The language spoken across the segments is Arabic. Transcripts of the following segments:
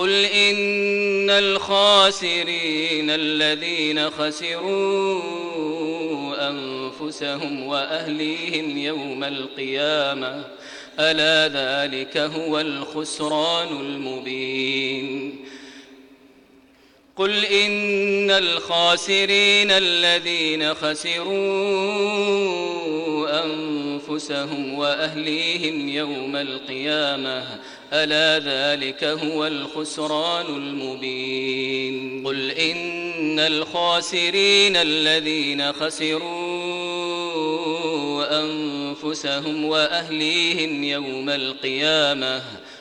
قل إن الخاسرين الذين خسروا أنفسهم وأهليهم يوم القيامة ألا ذلك هو الخسران المبين قل إن الخاسرين الذين خسروا أنفسهم وأهليهم يوم القيامة ألا ذلك هو الخسران المبين قل إن الخاسرين الذين خسروا أنفسهم وأهليهم يوم القيامة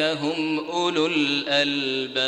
هم أولو الألباب.